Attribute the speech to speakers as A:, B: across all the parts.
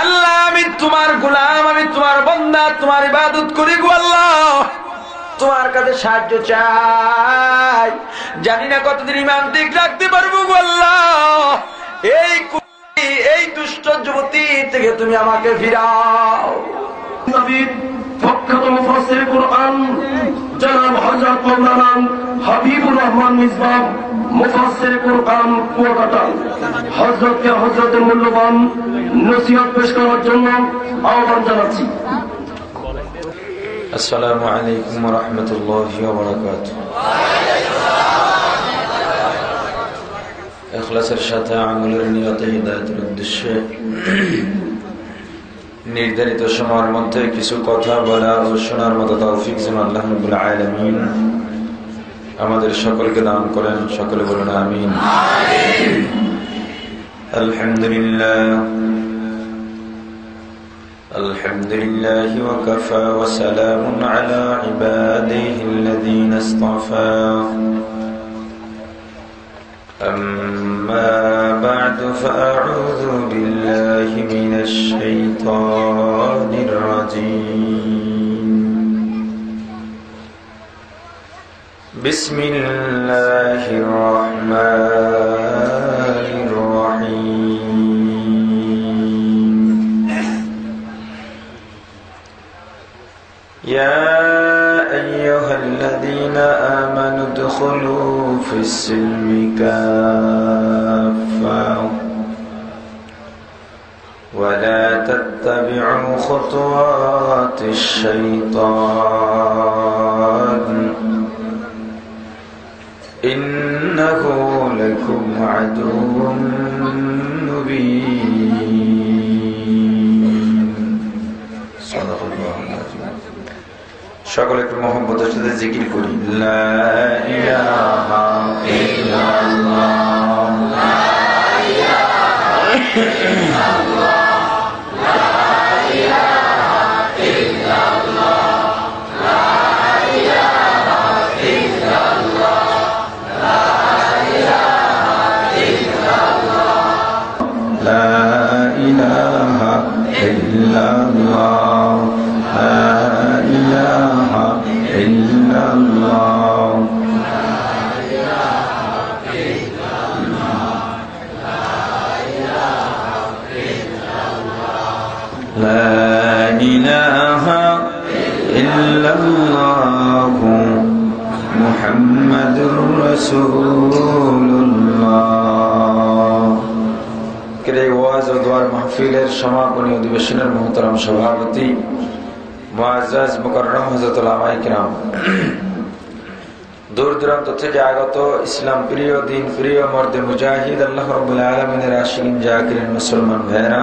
A: আল্লাহ, আমি তোমার গুলাম, আমি তোমার বন্দা, তোমার ইবাদত করি গো আল্লাহ। তোমার কাছে সাহায্য চাই। জানি না কতদিন ইমান দিক রাখতে পারব গো আল্লাহ। এই এই দুষ্ট যুবতী থেকে তুমি আমাকে ফিরাও।
B: জনাব হযরত মাওলানা হাবিবুর রহমান মিসবাহ মুফাসসির কুরআন কুয়াকাটা। হযরতকে হযরতের মূল্যবান নসিহত পেশ করার জন্য আহ্বান জানাচ্ছি।
A: আসসালামু আলাইকুম রহমতুল্লাহ বারাকাতুহ। এখলাসের সাথে আঙুলের নিয়তে হৃদায়তের উদ্দেশ্যে নির্ধারিত সময়ের মধ্যে কিছু কথা বলা ও শোনার মতো তৌফিক যেন আল্লাহ রাব্বুল আলামিন আমাদের সকলকে দান করেন সকলে বলুন আমিন আলহামদুলিল্লাহ الحمد لله وكفى وسلام على عباده الذين اصطفى أما بعد فأعوذ بالله من الشيطان الرجيم. بسم الله الرحمن الرحيم. يا أيها الذين آمنوا ادخلوا في السلم كافة. ولا تتبعوا خطوات الشيطان. إنه لكم عدو مبين. সকলে একটু মোহাম্মদের সাথে জিকির করি। লা ইলাহা ইল্লাল্লাহ। إلا الله لا إله إلا الله محمد رسول الله. كريواز ودوار محفل الشماغ ونيودي بشنر محترم شبابتي. দূর দূরান্ত থেকে আগত ইসলাম প্রিয় দিন, প্রিয় মর্দে মুজাহিদ, আল্লাহ রাব্বুল আলামিনের আশিকিন, জাকিরিন, মুসলমান ভাইরা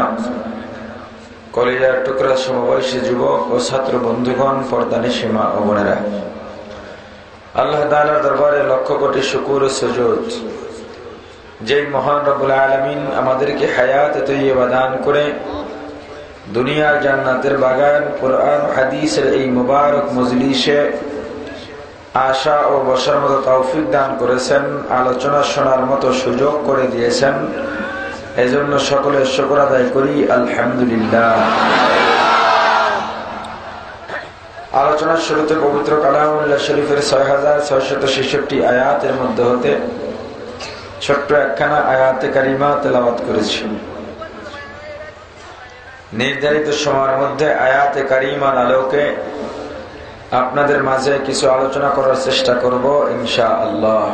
A: কলেজার টুকরা সমবয়সী যুবক ও ছাত্র বন্ধুগণ, পর্দানি সীমা ও বোনেরা। আল্লাহ তাআলার দরবারে লক্ষ কোটি শুকুর ও সুজুদ। যেই মহান রব্বুল আলমিন আমাদেরকে হায়াত তৈবা দান করে দুনিয়ার জান্নাতের বাগান, কোরআন, হাদিসের এই মুবারক মজলিসে আশা ও বসার মতো তৌফিক দান করেছেন, আলোচনা শোনার মতো সুযোগ করে দিয়েছেন। এজন্য সকলের শকর আদায় করি, আলহামদুলিল্লাহ। আলোচনার শুরুতে পবিত্র কালামুল্লাহ শরীফের ছয় হাজার ছয়শত ছেষট্টি আয়াতের মধ্যে হতে ছোট্ট একখানা আয়াতে কারিমা তেলাওয়াত করেছি। নির্ধারিত সময়ের মধ্যে আয়াতে কারিমার আলোকে আপনাদের মাঝে কিছু আলোচনা করার চেষ্টা করব ইনশা আল্লাহ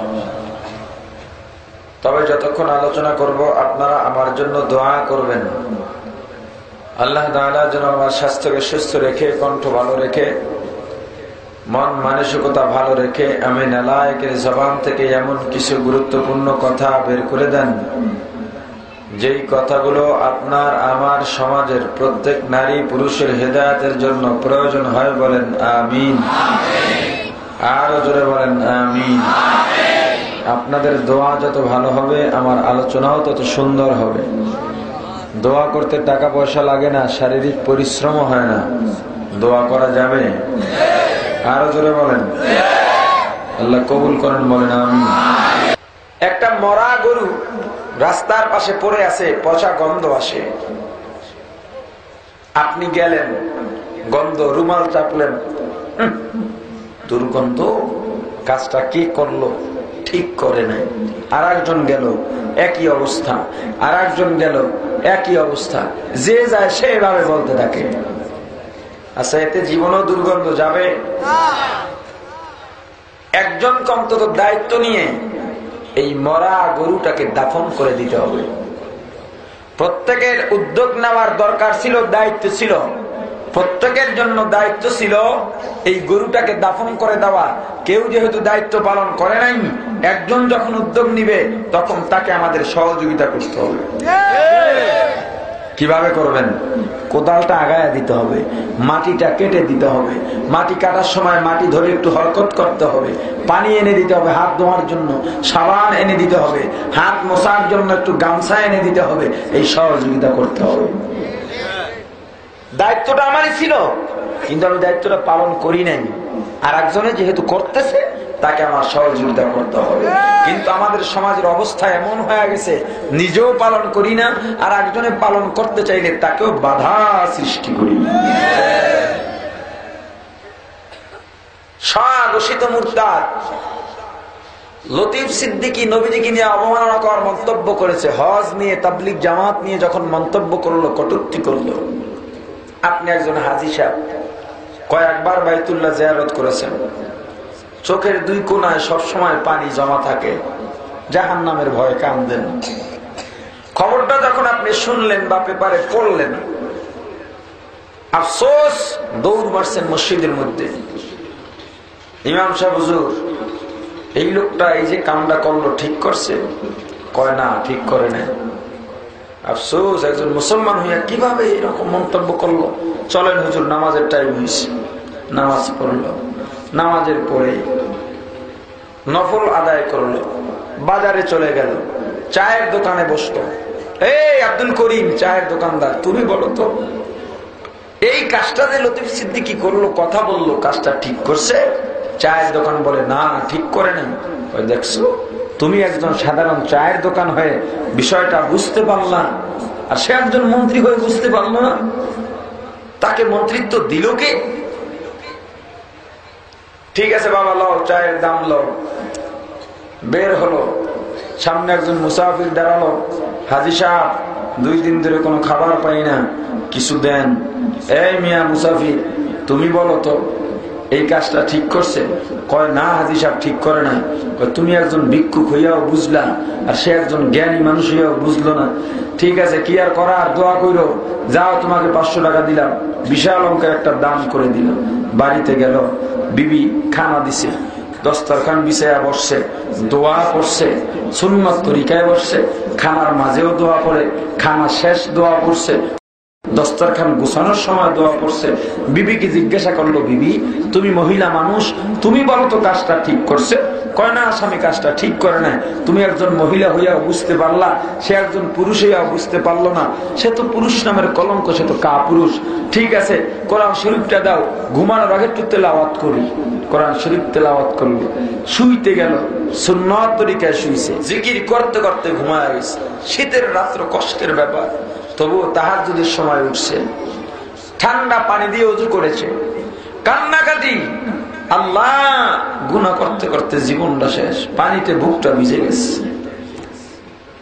A: তবে যতক্ষণ আলোচনা করব, আপনারা আমার জন্য দোয়া করবেন। আল্লাহ তাআলা যেন আমার স্বাস্থ্যকে সুস্থ রেখে, কণ্ঠ ভালো রেখে, মন মানসিকতা ভালো রেখে, আমি নালায়কের জবান থেকে এমন কিছু গুরুত্বপূর্ণ কথা বের করে দেন। যেই কথাগুলো আপনার আমার সমাজের প্রত্যেক নারী পুরুষের হেদায়তের জন্য প্রয়োজন হয় বলেন আমিন। আরও জোরে বলেন আমিন। আপনাদের দোয়া যত ভালো হবে, আমার আলোচনাও তত সুন্দর হবে। দোয়া করতে টাকা পয়সা লাগে না, শারীরিক পরিশ্রম হয় না। দোয়া করা যাবে? আরও জোরে বলেন। আল্লাহ কবুল করেন, বলেন আমি একটা মরা গরু রাস্তার পাশে পড়ে আছে পচা গন্ধ আসে। আপনি গেলেন গন্ধ রুমাল চাপলেন। দুর্গন্ধ কাজটা কি করল? ঠিক করে নাই। আর একজন গেল একই অবস্থা। আর একজন গেল একই অবস্থা। যে যায় সেভাবে বলতে থাকে। আচ্ছা এতে জীবনও দুর্গন্ধ যাবে? একজন অন্তত দায়িত্ব নিয়ে এই মরা গরুটাকে দাফন করে দিতে হবে। প্রত্যেকের উদ্যোগ নেওয়ার দরকার ছিল, দায়িত্ব ছিল। প্রত্যেকের জন্য দায়িত্ব ছিল এই গরুটাকে দাফন করে দেওয়া। কেউ যেহেতু দায়িত্ব পালন করে নাই, একজন যখন উদ্যোগ নিবে, তখন তাকে আমাদের সহযোগিতা করতে হবে। কীভাবে করবেন? কোদালটা আগায় দিতে হবে, মাটিটা কেটে দিতে হবে। মাটি কাটার সময় মাটি ধরে একটু হরকত করতে হবে। পানি এনে দিতে হবে হাত ধোয়ার জন্য, সাবান এনে দিতে হবে, হাত মশার জন্য একটু গামছা এনে দিতে হবে, এই সহযোগিতা করতে হবে। দায়িত্বটা আমারই ছিল, কিন্তু আমি দায়িত্বটা পালন করি নাই। আর একজনে যেহেতু করতেছে তাকে আমার সহযোগিতা করতে হবে। কিন্তু আমাদের সমাজের অবস্থা এমন হয়ে গেছে, নিজেও পালন করি না, আর একজনে পালন করতে চাইলে তাকেও বাধা সৃষ্টি করি। লতিফ সিদ্দিকি নবীজিকে নিয়ে অবমাননা করার মন্তব্য করেছে। হজ নিয়ে তাবলিক জামাত নিয়ে যখন মন্তব্য করল, কটুক্তি করল। আপনি একজন হাজি সাহেব, কয়েকবার বাইতুল্লাহ জিয়ারত করেছেন। চোখের দুই কোনায় সবসময় পানি জমা থাকে। জাহান নামের ভয়ে কান্দেন খবরটা যখন আপনি শুনলেন বা পেপারে পড়লেন, আফসোস, দৌড় মারছেন মসজিদের মধ্যে। ইমাম সাহেব, হুজুর, এই লোকটা এই যে কামটা করল, ঠিক করছে? কয়, না, ঠিক করে না আফসোস, একজন মুসলমান হইয়া কীভাবে এরকম মন্তব্য করল? চলেন, হুজুর, নামাজের টাইম হয়েছে নামাজ পড়ল। নামাজের পরে নফল আদায় করল, বাজারে চলে গেল, চায়ের দোকানে বসল। এই আব্দুল করিম, চায়ের দোকানদার, তুমি বলো তো, এই কাজটা যে লতিফ সিদ্দিকি করল, কথা বলল, কাজটা ঠিক করছে? চায়ের দোকান বলে, না, ঠিক করে নাই। দেখছ, তুমি একজন সাধারণ চায়ের দোকান হয়ে বিষয়টা বুঝতে পারলাম আর সে একজন মন্ত্রী হয়ে বুঝতে পারল না। তাকে মন্ত্রিত্ব দিল কে? ঠিক আছে বাবা, লও, চায়ের দাম লও। বের হলো। সামনে একজন মুসাফির দাঁড়াল। হাজি সাহেব, দুই দিন ধরে কোনো খাবার পাই না, কিছু দেন। এই মিয়া মুসাফির, তুমি বলো তো, এই কাজটা ঠিক করছে? কয়, না হাজি সাহেব, ঠিক করে নাই। তুমি একজন ভিক্ষুক হইয়াও বুঝলা, আর সে একজন জ্ঞানী মানুষ হইয়াও বুঝলো না। ঠিক আছে, কি আর করার, দোয়া কইরো। যাও, তোমাকে পাঁচশো টাকা দিলাম। বিশাল অঙ্কের একটা দান করে দিল বাড়িতে গেল। বিবি খানা দিছে, দস্তরখান বিছায়া বসছে, দোয়া করছে, সুন্নত তরিকায় বসছে, খানার মাঝেও দোয়া পড়ে খানা শেষ দোয়া পড়ছে দস্তরখান গুছানোর সময় দোয়া করছে। বিবিকে জিজ্ঞাসা করল, বিবি, তুমি মহিলা মানুষ, তুমি বলো তো কাজটা ঠিক করছে? কাজটা ঠিক করে তুমি একজন মহিলা হইয়া বুঝতে পারলা, সে একজন পুরুষ হইয়া বুঝতে পারল না। সে তো পুরুষ নামের কলঙ্ক, সে তো কা পুরুষ ঠিক আছে, কোরআন শরীফটা দাও, ঘুমানোর আগে একটু তেলাওয়াত করি। কোরআন শরীফ তেলাওয়াত শুইতে গেল তরিকায় জিকির করতে করতে ঘুমায় শীতের রাত্র কষ্টের ব্যাপার। তবুও তাহার যদি সময় উঠছে। ঠান্ডা পানি দিয়ে উজু করেছে। কান্নাকাটি। আল্লাহ গুণা করতে করতে জীবনটা শেষ। পানিতে বুকটা ভিজে গেছে।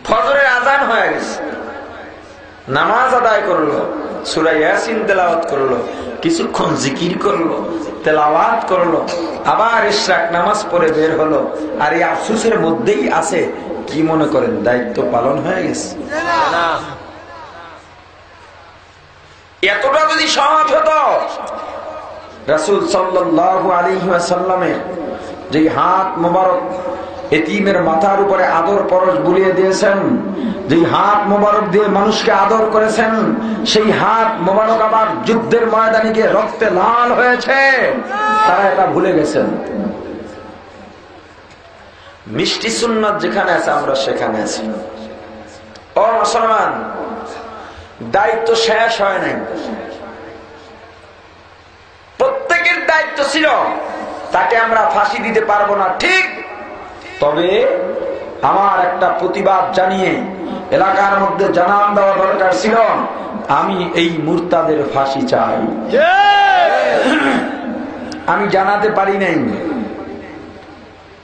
A: ফজরের আজান হয়ে গেছে। নামাজ আদায় করল, সুরা ইয়াসিন তেলাওয়াত করল, কিছুক্ষণ জিকির করল, তেলাওয়াত করল, আবার ইশরাক নামাজ পড়ে বের হলো। আর এই আফসুসের মধ্যেই আছে, কি মনে করেন, দায়িত্ব পালন হয়ে গেছে। এতটা যদি সহজ হতো, রাসুল সাল্লাহ আলী সাল্লামের যে হাত মোবারক এতিমের মাথার উপরে আদর পরশ বুলিয়ে দিয়েছেন যে হাত মোবারক দিয়ে মানুষকে আদর করেছেন, সেই হাত মোবারক আবার যুদ্ধের ময়দানিকে রক্তে লাল হয়েছে, তারা এটা ভুলে গেছেন। মিষ্টি সুন্নত যেখানে আছে, আমরা সেখানে আছি। ও মুসলমান দায়িত্ব শেষ হয় নাই। প্রত্যেকের দায়িত্ব ছিল, তাকে আমরা ফাঁসি দিতে পারব না, ঠিক। তবে আমার একটা প্রতিবাদ জানিয়ে এলাকার মধ্যে জানান দেওয়া দরকার ছিল, আমি এই মুরতাদের ফাঁসি চাই। আমি জানাতে পারি নাই।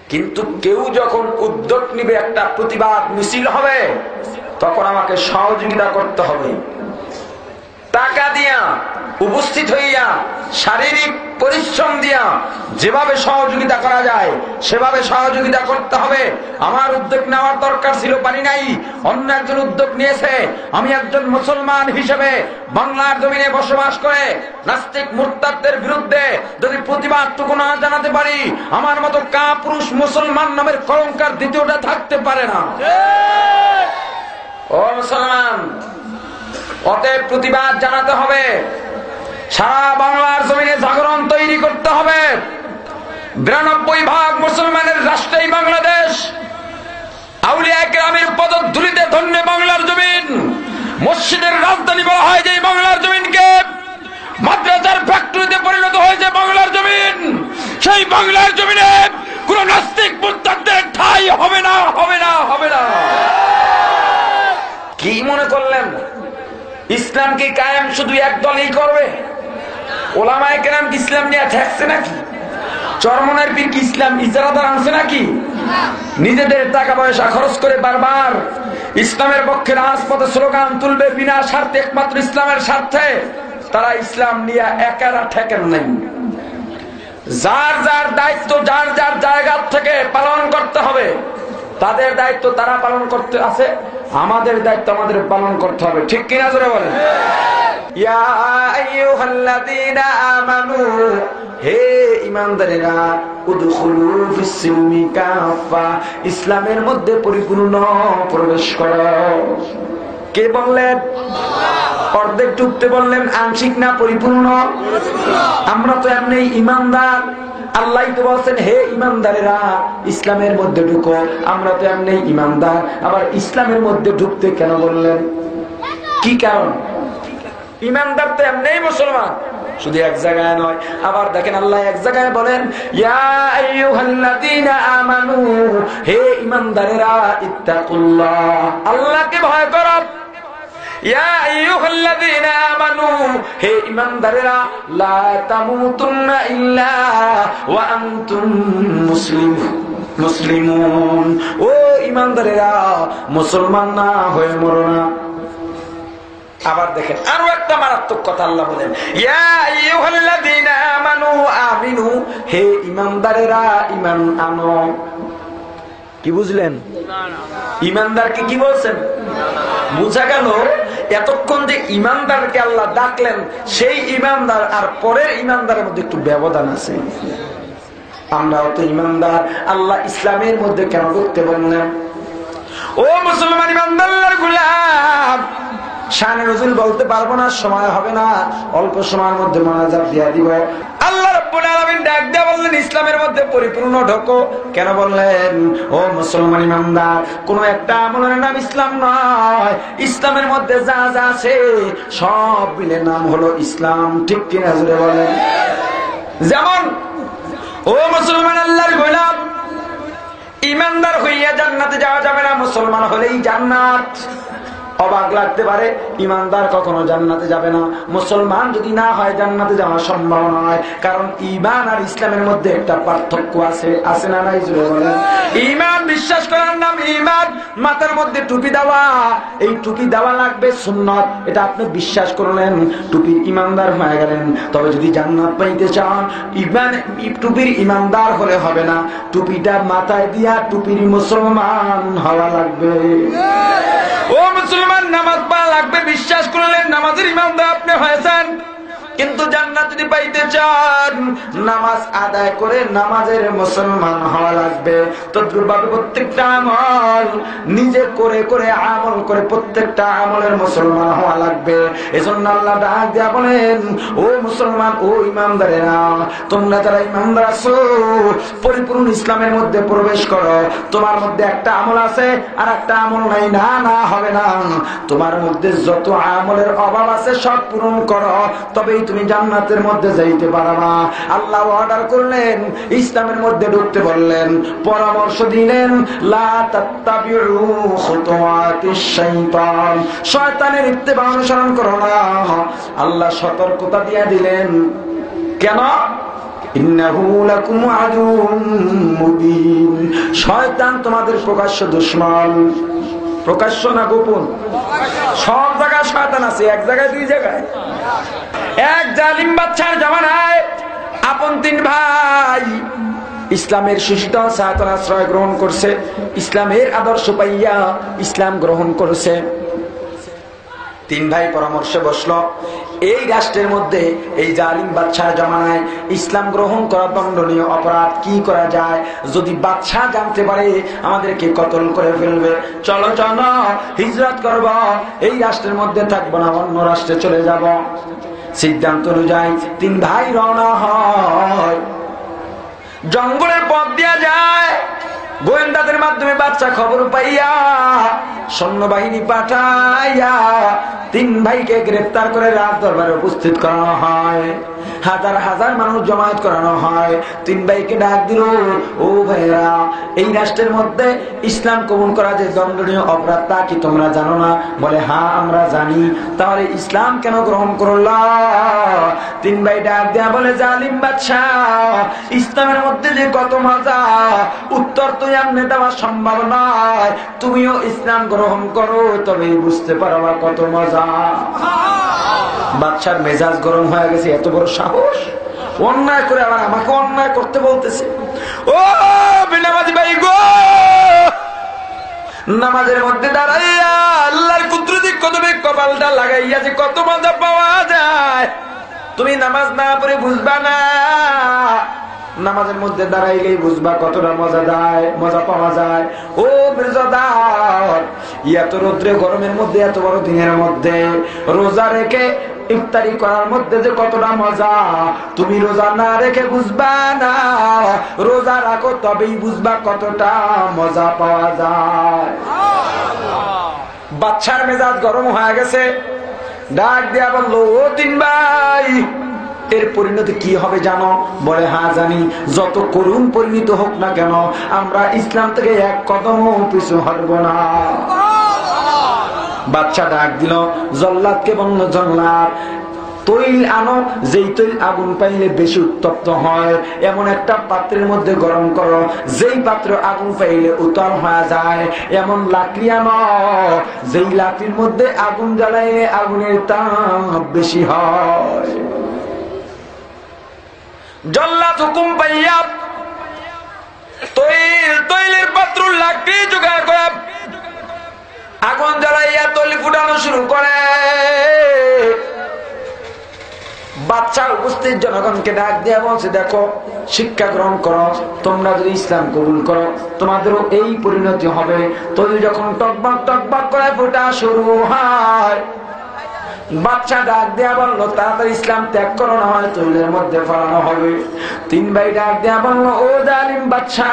A: কিন্তু কেউ যখন উদ্যোগ নিবে, একটা প্রতিবাদ মিছিল হবে তখন আমাকে সহযোগিতা করতে হবে। টাকা দিয়া, উপস্থিত হইয়া, শারীরিক পরিশ্রম দিয়া যেভাবে সহযোগিতা করা যায়, সেভাবে সহযোগিতা করতে হবে। আমার উদ্যোগ নেওয়ার দরকার ছিল, পারি নাই। অন্য একজন উদ্যোগ নিয়েছে। আমি একজন মুসলমান হিসেবে বাংলার জমিনে বসবাস করে নাস্তিক মুরতাদের বিরুদ্ধে যদি প্রতিবাদটুকু না জানাতে পারি, আমার মতো কা পুরুষ মুসলমান নামের কলঙ্কার দ্বিতীয়টা থাকতে পারে না। ও মুসলমান, অতএব প্রতিবাদ জানাতে হবে। সারা বাংলার জমিনে জাগরণ তৈরি করতে হবে। বিরানব্বই ভাগ মুসলমানের রাষ্ট্রেই বাংলাদেশ। আউলিয়া গ্রামের পদধূলিতে ধন্য বাংলার জমিন। মসজিদের রাজধানী বলা হয় যে বাংলার জমিনকে। মাদ্রাসার ফ্যাক্টরিতে পরিণত হয়েছে বাংলার জমিন। সেই বাংলার জমিনে কোন নাস্তিক মুদ্রাদের ঠাই হবে না হবে না হবে না। কি মনে করলেন? ইসলাম কি কায়েম শুধু এক দলই করবে? ওলামায় কেরাম কি ইসলাম নিয়ে ঠেকছে নাকি? চরমনের পীর কি ইসলাম ইজারাদার আনছে নাকি? নিজেদের টাকা পয়সা খরচ করে বারবার ইসলামের পক্ষে রাজপথে স্লোগান তুলবে বিনা স্বার্থে একমাত্র ইসলামের স্বার্থে, তারা ইসলাম নিয়ে একারা ঠেকেন নাই। যার যার দায়িত্ব, যার যার জায়গা থেকে পালন করতে হবে, তাদের দায়িত্ব তারা পালন করতে আছে। আমাদের দায়িত্ব আমাদের পালন করতে হবে। ঠিক কিনা জোরে বলেন? হে ইমানদারেরা ইসলামের মধ্যে পরিপূর্ণ প্রবেশ করো। কে বললেন? অর্ধেক টুকতে বললেন, আংশিক না পরিপূর্ণ? আমরা তো এমনি ইমানদার আল্লাহ তো বলছেন, হে ইমানদারেরা, ইসলামের মধ্যে ঢুকো। আমরা তো এমনি ইমানদার। আবার ইসলামের মধ্যে ঢুকতে কেন বললেন? কি কারণ? ইমানদার তো এমনি মুসলমান। শুধু এক জায়গায় নয়। আবার দেখেন আল্লাহ এক জায়গায় বলেন হে ইমানদারেরা, ইত্তাকুল্লাহ। আল্লাহকে ভয় করো। লা মুসলিমুন। না হয়ে মরো না। আবার দেখেন, আরও একটা মারাত্মক কথা আল্লাহ বলেন আমানু, আমিনু, হে ঈমানদারেরা ইমান আনো। কি বুঝলেন? ইমানদারকে কি বলছেন? বুঝা গেল, এতক্ষণ যে ইমানদারকে আল্লাহ ডাকলেন, সেই ইমানদার আর পরের ইমানদারের মধ্যে একটু ব্যবধান আছে। আমরাও তো ইমানদার, আল্লাহ ইসলামের মধ্যে কেন ঢুকতে বললেন ও মুসলমান ইমানদার গুলাম, শান রজুল বলতে পারব না, সময় হবে না, অল্প সময়ের মধ্যে মনাজাত দিয়া দিব। আল্লাহ রব্বুল ইসলামের মধ্যে পরিপূর্ণ ঢোকো। কেন বললেন? ও মুসলমান ইমানদার, কোন একটা আমলের নাম ইসলাম নয়। ইসলামের মধ্যে যা যা আছে, সব মিলে নাম হলো ইসলাম। ঠিক কিনা জুড়ে বলেন? যেমন, ও মুসলমান আল্লাহর গোলাম, ইমানদার হইয়া জান্নাতে যাওয়া যাবে না, মুসলমান হলেই জান্নাত। অবাক লাগতে পারে, ইমানদার কখনো জান্নাতে যাবে না। মুসলমান যদি না হয়, জান্নাতে যাওয়া সম্ভব নয়। কারণ ইমান আর ইসলামের মধ্যে একটা পার্থক্য আছে। আছে না নাই ইমান বিশ্বাস করার নাম ইমান মাথার মধ্যে টুপি দেওয়া। এই টুপি দেওয়া লাগবে সুন্নত। এটা আপনি বিশ্বাস করলেন, টুপির ইমানদার হয়ে গেলেন। তবে যদি জান্নাত পাইতে চান ইমান টুপির ইমানদার হলে হবে না। টুপিটা মাথায় দিয়া টুপির মুসলমান হওয়া লাগবে। ও মুসলমান! নামাজ পা লাগবে বিশ্বাস করলেন নামাজের ইমামদার আপনি হয়েছেন। কিন্তু জান্নাত যদি পাইতে চান। নামাজ আদায় করে নামাজের মুসলমান হওয়া লাগবে। তদ্রুপভাবে প্রত্যেকটা আমল, নিজে করে করে আমল করে প্রত্যেকটা আমলের মুসলমান হওয়া লাগবে। এজন্য আল্লাহ ডাক দেয়া বলেন, ও মুসলমান, ও ইমামদারেরা তোমরা যারা ইমামদার আছো, পরিপূর্ণ ইসলামের মধ্যে প্রবেশ করো। তোমার মধ্যে একটা আমল আছে আর একটা আমল নাই। না না, হবে না। তোমার মধ্যে যত আমলের অভাব আছে, সব পূরণ করো। তবেই তুমি জান্নাতের মধ্যে যাইতে পারবা আল্লাহ অর্ডার করলেন, ইসলামের মধ্যে ঢুকতে বললেন, পরামর্শ দিলেন শয়তানের ইত্তেবা অনুসরণ করো না। আল্লাহ সতর্কতা দিয়া দিলেন, কেন? শয়তান তোমাদের প্রকাশ্য দুশমন। প্রকাশ্য না গোপন? সব জায়গায় শয়তান আছে, এক জায়গায় দুই জায়গায়। এক জালিম বাচ্চার জামানায় আপন তিন ভাই। ইসলামের শিশুটাও সায়তন আশ্রয় গ্রহণ করছে, ইসলামের আদর্শ পাইয়া ইসলাম গ্রহণ করেছে। তিন ভাই পরামর্শে বসল, এই রাষ্ট্রের মধ্যে এই জালিম বাদশাহ জমানায় ইসলাম গ্রহণ করা দণ্ডনীয় অপরাধ কি করা যায়? যদি বাদশাহ জানতে পারে, আমাদেরকে কতল করে ফেলবে। চলো চলো, হিজরত করব, এই রাষ্ট্রের মধ্যে থাকব না, অন্য রাষ্ট্রে চলে যাব। সিদ্ধান্ত অনুযায়ী তিন ভাই রওনা হয়। জঙ্গলের পথ দিয়া যায়। গোয়েন্দাদের মাধ্যমে বাচ্চা খবর পাইয়া সৈন্যবাহিনী পাঠাইয়া তিন ভাইকে গ্রেফতার করে রাজ দরবারে উপস্থিত করানো হয়। হাজার হাজার মানুষ জমায়েত করানো হয়। তিন ভাইকে ডাক দিল, ও ভাইরা এই রাষ্ট্রের মধ্যে ইসলাম কবুল করা যে দণ্ডনীয় অপরাধ তা কি তোমরা জানো না? বলে হ্যাঁ আমরা জানি। তাহলে ইসলাম কেন গ্রহণ করলা? তিন ভাই ডাক দেয়া বলে, জালিম বাদশাহ, ইসলামের মধ্যে যে কত মজা, উত্তর তো এমনি দেওয়া সম্ভব নয়। তুমিও ইসলাম গ্রহণ করো তবে বুঝতে পারবা কত মজা। বাচ্চার মেজাজ গরম হয়ে গেছে, এত বড় সাহস। অন্যায় করে আবার আমাকে অন্যায় করতে বলতেছে। ও বিনামাজি ভাই গো! নামাজের মধ্যে দাঁড়াইয়া আল্লাহর কুদরতি কদমে কপালটা লাগাইয়া যে কত মজা পাওয়া যায়। তুমি নামাজ না পড়ে বুঝবা না। নামাজের মধ্যে দাঁড়াইলেই বুঝবা কতটা মজা দেয়, মজা পাওয়া যায়। ও মির্জাদার এত রৌদ্রে গরমের মধ্যে, এত বড় দিনের মধ্যে, রোজা রেখে ইফতারি করার মধ্যে যে কতটা মজা, তুমি রোজা না রেখে বুঝবা না, রোজা রাখো তবেই বুঝবা কতটা মজা পাওয়া যায়। বাচ্চার মেজাজ গরম হয়ে গেছে। ডাক দিয়া বলল, ও তিন ভাই এর পরিণতি কি হবে জানো? বলে হ্যাঁ জানি। যত করুণ পরিণত হোক না কেন, আমরা ইসলাম থেকে এক কদম পিছু হটব না। বাচ্চা ডাক দিল, জল্লাদকে বলল জল্লাদ। তৈল আনো, যেই তৈল আগুন পাইলে বেশি উত্তপ্ত হয়। এমন একটা পাত্রের মধ্যে গরম করো, যেই পাত্র আগুন পাইলে উত্তল হয়ে যায়। এমন লাকড়ি আনো, যেই লাকড়ির মধ্যে আগুন জ্বালাইলে আগুনের তাপ বেশি হয়। জল্লাদ হুকুম পাইয়া তৈল তৈলের পাত্র জোগাড় করে আগুন জ্বালাইয়া ফুটানো শুরু করে। বাচ্চা উপস্থিত জনগণকে ডাক দিয়া বলছে, দেখো, শিক্ষা গ্রহণ করো, তোমরা যদি ইসলাম কবুল করো, তোমাদেরও এই পরিণতি হবে। তৈরি যখন টকবাক টকবাক করে ফোটা শুরু হয়। বাচ্চা ডাক দেয়া বলল তাড়াতাড়ি ইসলাম ত্যাগ করো না হয় তৈলের মধ্যে ফলানো হবে। তিন ভাই ডাক দেয়া বলল ও জালিম বাচ্চা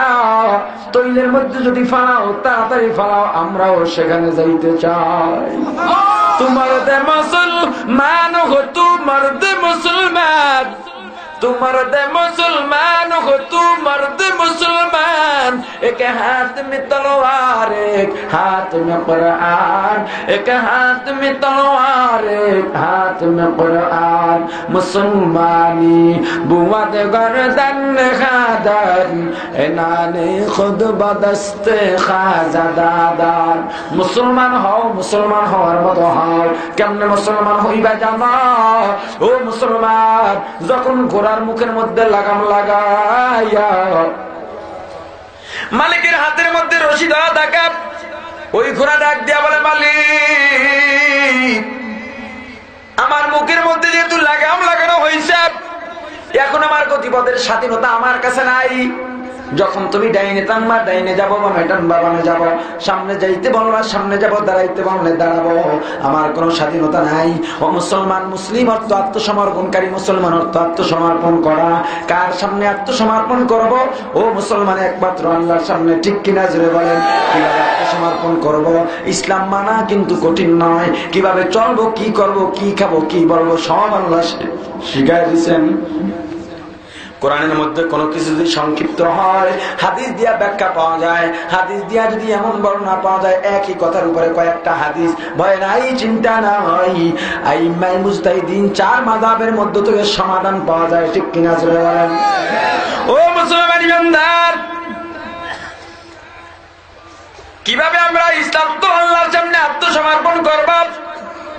A: তৈলের মধ্যে যদি ফালাও তাড়াতাড়ি ফালাও আমরাও সেখানে যাইতে চাই। তোমার দে মুসলমান হো তোমার দে মুসলমান। তোমার দে মুসলমান হো তোমার দে মুসলমান एक हाथ में तलवार एक हाथ में कुरान एक हाथ में तलवार एक हाथ में कुरान मुसलमानी बुवत गर्दन खादन এনানে খুদ বদস্তে খাজাদাদান মুসলমান হও মুসলমান হওয়ার মতো হও কেমনে মুসলমান হইবা জানো ও মুসলমান যখন ঘোড়ার মুখের মধ্যে লাগাম লাগাইয়া। মালিকের হাতের মধ্যে রশি দেওয়া দেখা ওই ঘোড়া ডাক দিয়া বলে, মালিক, আমার মুখের মধ্যে যেহেতু লাগাম লাগানো হয়েছে এখন আমার গতিপথের স্বাধীনতা আমার কাছে নাই। যখন তুমি ডাইনে টানবা, ডাইনে যাব বামে টানবা, বামে যাব। সামনে যাইতে বলবা, সামনে যাব, দাঁড়াইতে বললে দাঁড়াবো। আমার কোনো স্বাধীনতা নাই। ও মুসলমান, মুসলিম, অর্থ আত্মসমর্পণকারী মুসলমান, অর্থ আত্মসমর্পণ করা। কার সামনে আত্মসমর্পণ করব? ও মুসলমান, একমাত্র আল্লাহর সামনে। ঠিক কিনা জুড়ে বলেন? কীভাবে আত্মসমর্পণ করব? ইসলাম মানা কিন্তু কঠিন নয়। কীভাবে চলবো, কি করব, কি খাব, কি বলব, সব আল্লাহ শিখাই দিচ্ছেন কোরআনের মধ্যে কোনো কিছু যদি সংক্ষিপ্ত হয়, হাদিস দিয়া ব্যাখ্যা পাওয়া যায়, হাদিস দিয়া যদি এমন বর্ণনা পাওয়া যায়, একই কথার উপরে কয়েকটা হাদিস। ভয় নাই, চিন্তা না হয় চার মাদাবের মধ্য থেকে সমাধান পাওয়া যায়, ঠিক কিনা চলে ও মুসলমান কীভাবে আমরা ইসলাম তো আল্লাহর সামনে আত্মসমর্পণ করব?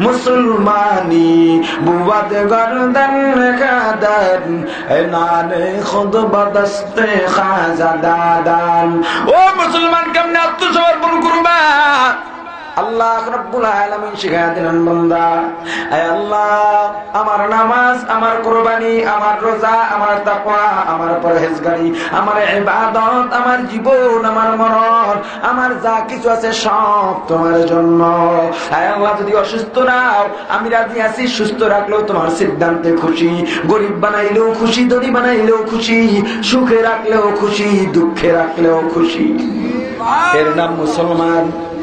A: মুসলমানি বুবাদ গর্দন খাদান নানে খুদ বদস্তে খাজাদাদান ও মুসলমান কেমনে আত্মসমর্পণ করবা? আল্লাহ নামাজ তোমার জন্য। যদি অসুস্থ নাও, আমি রাজি আছি, সুস্থ রাখলেও তোমার সিদ্ধান্তে খুশি। গরিব বানাইলেও খুশি, ধনী বানাইলেও খুশি, সুখে রাখলেও খুশি, দুঃখে রাখলেও খুশি। এর নাম মুসলমান।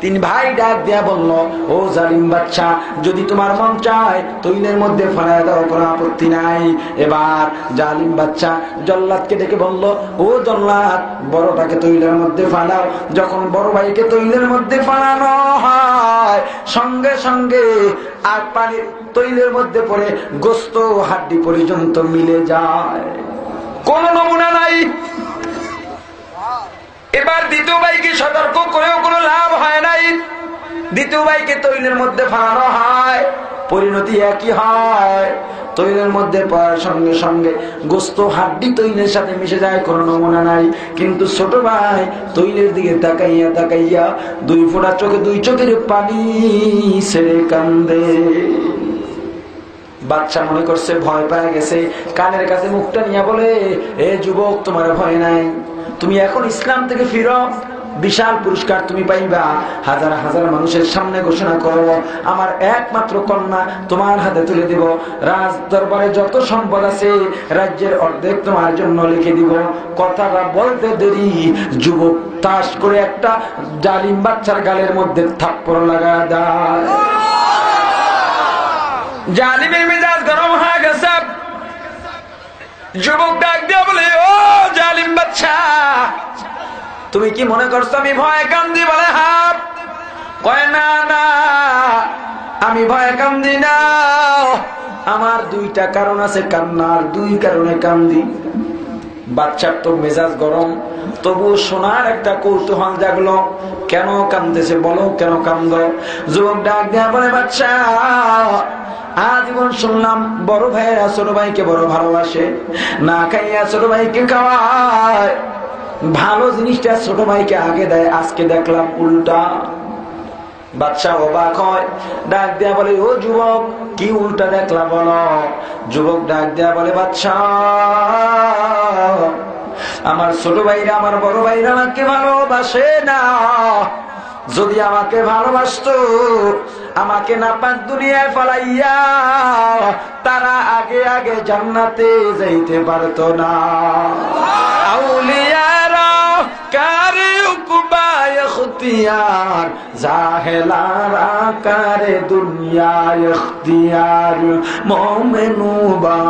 A: তিন ভাই ডাক দিয়া বলল, ও জালিম বাচ্চা, যদি তোমার মন চায়, তৈলের মধ্যে ফেলায় দাও, কোনো আপত্তি নাই। এবার জালিম বাচ্চা জল্লাদকে ডেকে বলল, ও জল্লাদ, বড়টাকে তৈলের মধ্যে ফালাও। যখন বড় ভাইকে তৈলের মধ্যে ফালানো হয়, সঙ্গে সঙ্গে আর পানি তৈলের মধ্যে পড়ে গোস্ত হাড্ডি পর্যন্ত মিলে যায়। কোন নমুনা নাই। এবার দ্বিতীয় ভাইকে সতর্ক করেও কোনো লাভ হয় নাই। দ্বিতীয় ভাইকে তৈলের মধ্যে ফালানো হয়। পরিণতি একই হয়। তৈলের মধ্যে পড়ার সঙ্গে সঙ্গে গোস্ত, হাড্ডি তৈলের সাথে মিশে যায়, কোনো নমুনা নাই। কিন্তু ছোট ভাই তৈলের দিকে তাকাইয়া তাকাইয়া দুই ফোঁটা চোখে দুই চোখের পানি ছেড়ে কান্দে। বাচ্চা মনে করছে, ভয় পায় গেছে। কানের কাছে মুখটা নিয়ে বলে, এ যুবক, তোমার ভয় নাই। তুমি এখন ইসলাম থেকে ফিরো। বিশাল পুরস্কার তুমি পাইবা। হাজার হাজার মানুষের সামনে ঘোষণা করো। আমার একমাত্র কন্যা তোমার হাতে তুলে দিব। রাজ দরবারে যত সম্পদ আছে, রাজ্যের অর্ধেক তোমার জন্য লিখে দিব। কথাটা বলতে দেরি। যুবক তাস করে একটা জালিম বাচ্চার গালের মধ্যে থাপ্পড় লাগা দেয়। জালিমের মেজাজ যুবক ডাক দিয়া বলে, ও জালিম বাচ্চা, তুমি কি মনে করছ আমি ভয় কান্দি বলে হাপ কয়, না না, আমি ভয় কান্দি না। আমার দুইটা কারণ আছে, কান্নার দুই কারণে কান্দি। বাচ্চার তো মেজাজ গরম তবু সোনার একটা কৌতূহল জাগলো। কেন কান্দেছে বলো, কেন কান্দ? যুবক ডাক দেয়া বলে, বাচ্চা আজীবন শুনলাম, বড় ভাইয়েরা, ছোট ভাইকে বড় ভালোবাসে। না খাইয়া ছোট ভাইকে খাওয়ায়। ভালো জিনিসটা ছোট ভাইকে আগে দেয়, আজকে দেখলাম উল্টা। বাচ্চা অবাক হয়, ডাক দেয়া বলে, ও যুবক, কি উল্টা দেখলা বলো? যুবক ডাক দেয়া বলে, বাচ্চা, আমার ছোট ভাইরা, আমার বড় ভাইরা আমাকে ভালোবাসে না। যদি আমাকে ভালোবাসত, আমাকে না পাক দুনিয়ায় ফলাইয়া, তারা আগে আগে জান্নাতে যাইতে পারত না। আউলিয়ারা কারে এখতিয়ার জাহেলার আকারে দুনিয়া এখতিয়ার মোমেনু বা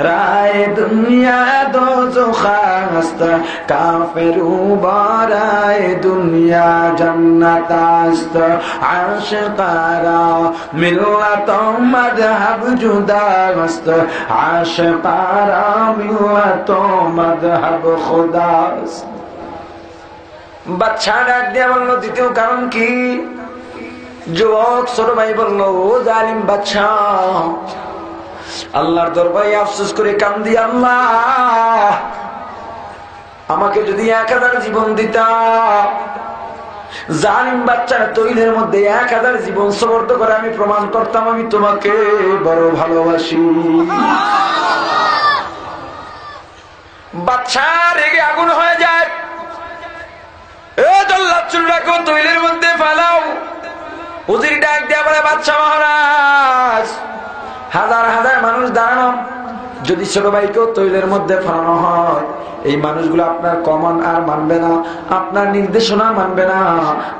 A: রায় দুনিয়া দোজখাস্ত কাফেরু বা রায় দুনিয়া জান্নাতাস্ত আশকারা মিল্লাত মাযহাব জুদাস্ত আশকারা মিল্লাত মাযহাব খুদাস্ত বাচ্চা ডাক দেওয়া বলল, দ্বিতীয় কারণ কি? যুবক ছোট ভাই বলল, ও জালিম বাচ্চা, আল্লাহর দরবারে আফসোস করে কান্দি আল্লাহ। আমাকে যদি এক হাজার জীবন দিতা, জালিম বাচ্চার তৈলের মধ্যে এক হাজার জীবন সমর্থ করে আমি প্রমাণ করতাম, আমি তোমাকে বড় ভালোবাসি। বাচ্চা রেগে আগুন হয়ে যায়। বাচ্চা হাজার হাজার মানুষ দাঁড়ানো। যদি ছোট ভাইকেও তৈলের মধ্যে ফেলানো হয়, এই মানুষগুলো আপনার কমন আর মানবে না, আপনার নির্দেশনা মানবে না।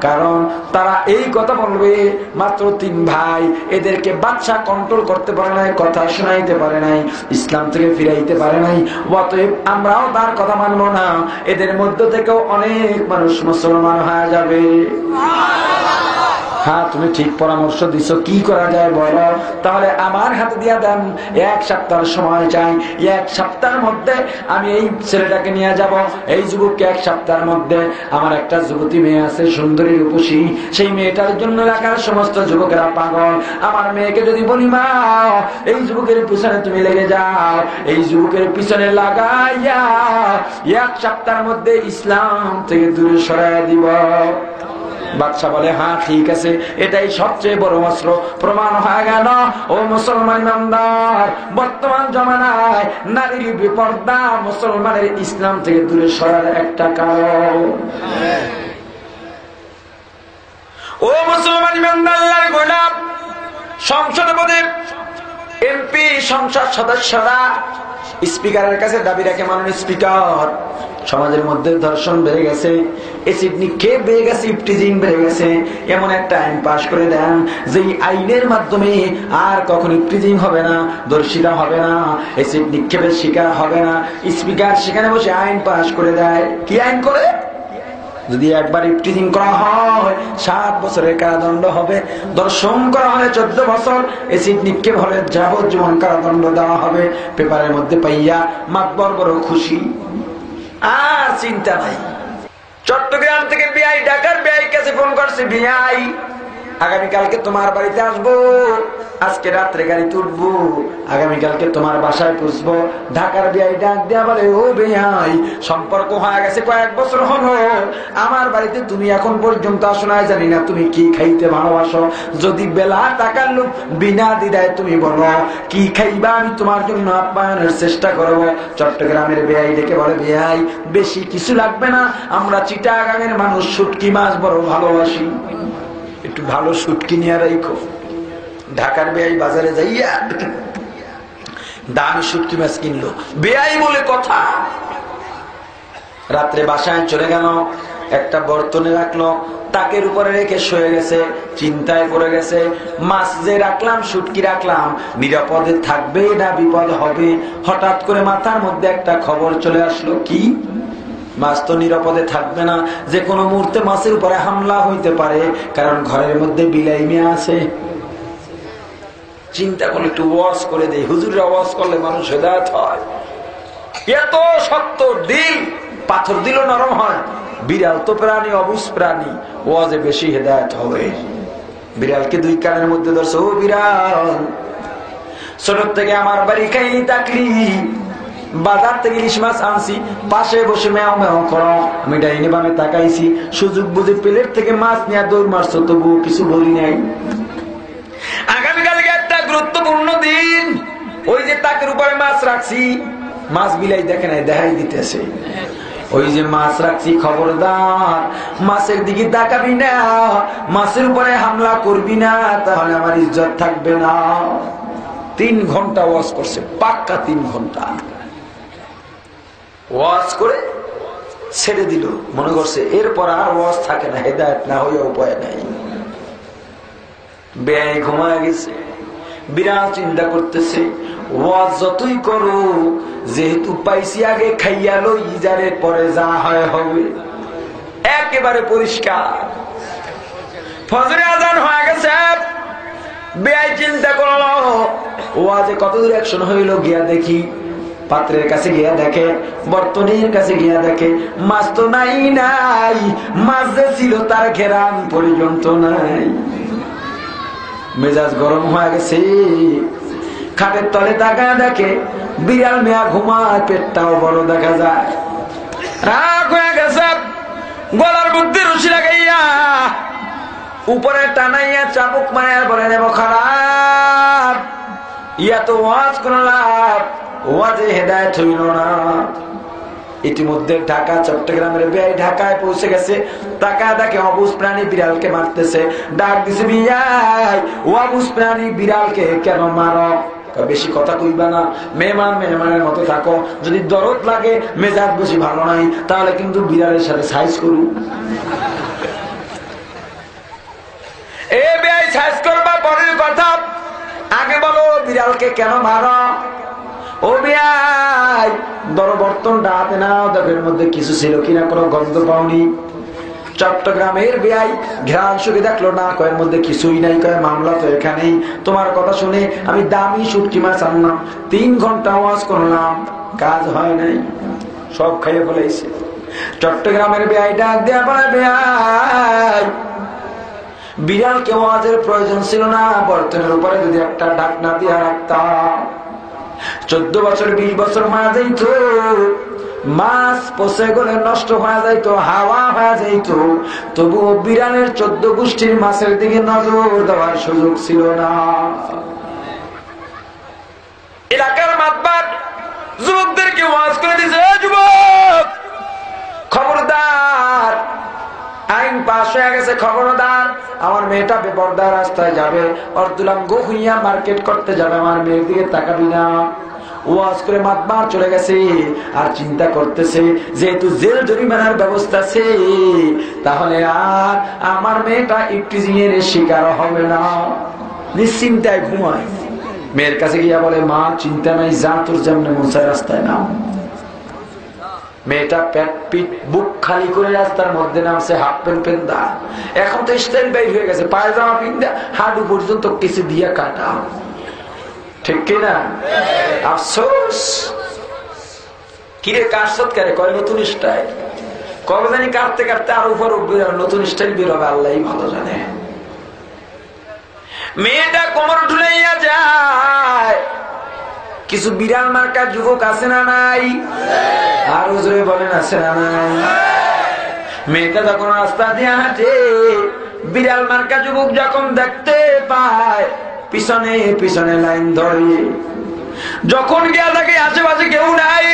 A: কারণ তারা এই কথা বলবে, মাত্র তিন ভাই, এদেরকে বাচ্চা কন্ট্রোল করতে পারে নাই, কথা শোনাইতে পারে নাই, ইসলাম থেকে ফিরাইতে পারে নাই। অতএব আমরাও তার কথা মানবো না। এদের মধ্য থেকেও অনেক মানুষ মুসলমান হয়ে যাবে। হ্যাঁ তুমি ঠিক পরামর্শ দিছো, কি করা যায় বলো? তাহলে আমার হাতে দিয়া দেন, এক সপ্তাহ সময় চাই, এক সপ্তাহের মধ্যে আমি এই ছেলেটাকে নিয়ে যাব। এই যুবককে এক সপ্তাহের মধ্যে আমার একটা যুবতী মেয়ে আছে, সুন্দরী রূপসী, সেই মেয়েটার জন্য এলাকার সমস্ত যুবকেরা পাগল। আমার মেয়েকে যদি বলি, মা, এই যুবকের পিছনে তুমি লেগে যাও, এই যুবকের পিছনে লাগাইয়া এক সপ্তাহের মধ্যে ইসলাম থেকে দূরে সরাই দিব। বাদশাহ বলে হ্যাঁ ঠিক আছে, এটাই সবচেয়ে বড় অস্ত্র। প্রমাণ হয়ে গেল, ও মুসলমান ইমানদার, বর্তমান জমানায় নারীর বিপর্দা মুসলমানের ইসলাম থেকে দূরে সরার একটা কারণ। ও মুসলমান ইমানদার, গোলাপ সংসদ এমপি, সংসদ সদস্যরা স্পিকারের কাছে দাবি রাখে মানুষ স্পিকার। সমাজের মধ্যে ধর্ষণ বেড়ে গেছে বেড়ে গেছে বেড়ে গেছে। এমন একটা আইন পাশ করে যেই আইনের মাধ্যমে আর হবে না হবে না শিকার হবে না। স্পিকার সেখানে বসে আইন পাশ করে দেয়। কি আইন করে? যদি একবার ইফটিজিং করা হয়, সাত বছরের কারাদণ্ড হবে। দর্শন করা হয় চোদ্দ বছর এসিড নিক্ষেপ হলে যাবজ্জীবন কারাদণ্ড দেওয়া হবে। পেপারের মধ্যে পাইয়া মাকবর বড় খুশি। আর চিন্তা নাই। চট্টগ্রাম থেকে বিআই ডাকার বিআই কাছে ফোন করছে, বিআই আগামীকালকে তোমার বাড়িতে আসব। আজকে রাত্রে গাড়ি তুলবো। আগামীকালকে তোমার বাসায় পুষবো। ঢাকার বিয়াই ডাক দেওয়া বলে, ও বেহাই সম্পর্ক হয়ে গেছে কয়েক বছর হলো। আমার বাড়িতে তুমি এখন পর্যন্ত আসো না জানি না তুমি কি খাইতে ভালোবাসো। যদি বেলা টাকার লোক বিনা দিদায় তুমি বলো, কি খাইবা? আমি তোমার জন্য আপ্যায়নের চেষ্টা করব। চট্টগ্রামের বেয়াই ডেকে বলে বেহাই বেশি কিছু লাগবে না। আমরা চিটাগাঙের মানুষ শুটকি মাছ বড় ভালোবাসি। একটু ভালো শুটকি নিয়ে রাখো ঢাকার বেআই বাজারে যাইয়া দামি শুটকি মাছ কিনলো। বেআই বলে কথা। রাত্রে বাসায় চলে গেল, একটা বর্তনে রাখল, তাকের উপরে রেখে শুয়ে গেছে, চিন্তায় পড়ে গেছে। মাছ যে রাখলাম শুটকি রাখলাম, নিরাপদে থাকবে না, বিপদ হবে। হঠাৎ করে মাথার মধ্যে একটা খবর চলে আসলো, কি? মাছ তো নিরাপদে থাকবে না। যে কোনো মুহূর্তে মাছের উপরে হামলা হইতে পারে, কারণ ঘরের মধ্যে বিলাই মেয়ে আছে। চিন্তা করলে একটু ওয়াশ করে দেয় হুজুরা ওয়াশ করলে মানুষ হেদায়ত হয়। এত শক্ত দিল, পাথর দিল নরম হয়। বিড়াল তো প্রাণী, অবুজ প্রাণী, ওয়াজে বেশি হেদায়ত হবে। বিড়ালকে দুই কানের মধ্যে ধরছে, ও বিড়াল, ছোট থেকে আমার বাড়ি খাইনি তাকলি? বাজার থেকে ইলিশ মাছ আনছি, পাশে বসে মেও মেও করো। আমি ডাইনি বামে তাকাইছি, সুযোগ বুঝে প্লেট থেকে মাছ নিয়ে দৌড় মারছো তবু কিছু বলি নাই। আগামীকালকে একটা গুরুত্বপূর্ণ দিন। ওই যে তাকের উপরে মাছ রাখছি, মাছ বিলাই দেখে নাই, দেখাই দিতেছে। ওই যে মাছ রাখছি, খবরদার। মাছের দিকে তাকাবি না, মাছের উপরে হামলা করবি না, তাহলে আমার ইজ্জত থাকবে না। তিন ঘণ্টা ওয়াশ করছে, পাক্কা তিন ঘণ্টা। ওয়াজ করে ছেড়ে দিল। মনে করছে, এরপর আর ওয়াজ থাকে না, হেদায়ত না হইয়া উপায় নাই। ব্যয় ঘুমায় গেছে, বিরাট চিন্তা করতেছে, ওয়াজ যতই করো, যেহেতু পাইছি আগে, খাইয়া লই ইজারের পরে যা হয় হবে। একেবারে পরিষ্কার। ফজরে আজান হয়ে গেছে বেআই চিন্তা করল, ওয়াজে কত দূর অ্যাকশন হইল গিয়া দেখি। পাত্রের কাছে গিয়া দেখে, বর্তনের কাছে গিয়া দেখে, মাছ তো নাই নাই। মাছ যে ছিল তার ঘেরান পর্যন্ত নাই। মেজাজ গরম হয়ে গেছে। খাটের তলে তাকায় দেখে, বিড়াল মেয়া ঘুমায়, পেটটাও বড় দেখা যায়। রাগ হয়ে গেছে। গলার মধ্যে রুচি লাগাইয়া, উপরে টানাইয়া চাবুক মায়ের বলে নেব খারাপ। ইয়া তো ওয়াজ কোন লাভ ওয়াজে হেদায়ত হইল না। ইতিমধ্যে ঢাকা, চট্টগ্রামের ঢাকায় পৌঁছে গেছে। দেখে অবুজ প্রাণী বিড়ালকে মারতেছে। ডাক দিছে, বিয়াই! ও অবুজ প্রাণী বিড়ালকে কেন বেশি কথা কইবা না। মেহমান, মেহমানের মতো থাকো। যদি দরদ লাগে, মেজাজ বেশি ভালো নাই, তাহলে কিন্তু বিড়ালের সাথে সাইজ করু। এ বেআই সাইজ করবা, পরের কথা। আগে বলো, বিড়ালকে কেন মারো? ও মধ্যে কিছু ছিল কিনা কোনো গন্ধ পাওনি। চট্টগ্রামের দেখল না, কয়ের মধ্যে কিছুই নাই মামলা তো এখানেই। তোমার কথা শুনে আমি দামি শুটকি মাছ আনলাম, তিন ঘণ্টা আওয়াজ করলাম, কাজ হয় নাই, সব খাইয়ে ফেলেছে চট্টগ্রামের বিয়াই ডাক দেয়া বলে, বিয়াই, বিড়ালকে ওয়াজের প্রয়োজন ছিল না, বর্তনের উপরে যদি একটা ঢাকনা দিয়ে রাখতাম। চোদ্দ বছর, বিশ বছর মারা যাইত। মাছ পচে গলে নষ্ট হয়ে যাইত, হাওয়া হয়ে যাইত। তবুও বিড়ালের চোদ্দ গোষ্ঠীর মাছের দিকে নজর দেওয়ার সুযোগ ছিল না। এলাকার মাতবার যুবকদেরকে ওয়াজ করে দিছে যুবক, খবরদার। আইন পাশ হয়ে গেছে, খবরদার। আমার মেয়েটা বেপর্দার রাস্তায় যাবে। অর্ধুলাঙ্গ হইয়া মার্কেট করতে যাবে আমার মেয়ের দিকে তাকাবি না। চলে গেছে আর চিন্তা করতেছে, যেহেতু জেল জরিমানার ব্যবস্থা আছে, তাহলে আর আমার মেয়েটা ইফটিজিং এর শিকার হবে না। নিশ্চিন্তায় ঘুমায়। মেয়ের কাছে গিয়া বলে, মা, চিন্তা নাই, যা তোর যেমন মনসায় রাস্তায় নাও মেয়েটা পেট পিট বুক খালি করে রাস্তার মধ্যে নামছে, হাফ প্যান্ট পেন্দা এখন তো স্টাইল বাইর হয়ে গেছে, পায়জামা পিন্দা হাডু পর্যন্ত কিছু দিয়া কাটা ঠিক কিনা আফসোস। কিরে, কারে কয়, নতুন স্টাইল কবে জানি কাটতে কাটতে আর উপর নতুন স্টাইল বের হবে, আল্লাহ ভালো জানে। মেয়েটা কোমর ঢুলাইয়া যায়। কিছু বিড়াল মার্কা যুবক আছে না নাই? আর জোরে বলেন, আছে না নাই? মেয়েটা যখন রাস্তা দিয়ে হাঁটে, বিড়াল মার্কা যুবক যখন দেখতে পায়, পিছনে পিছনে লাইন ধরে। যখন গিয়া থাকে আশেপাশে কেউ নাই,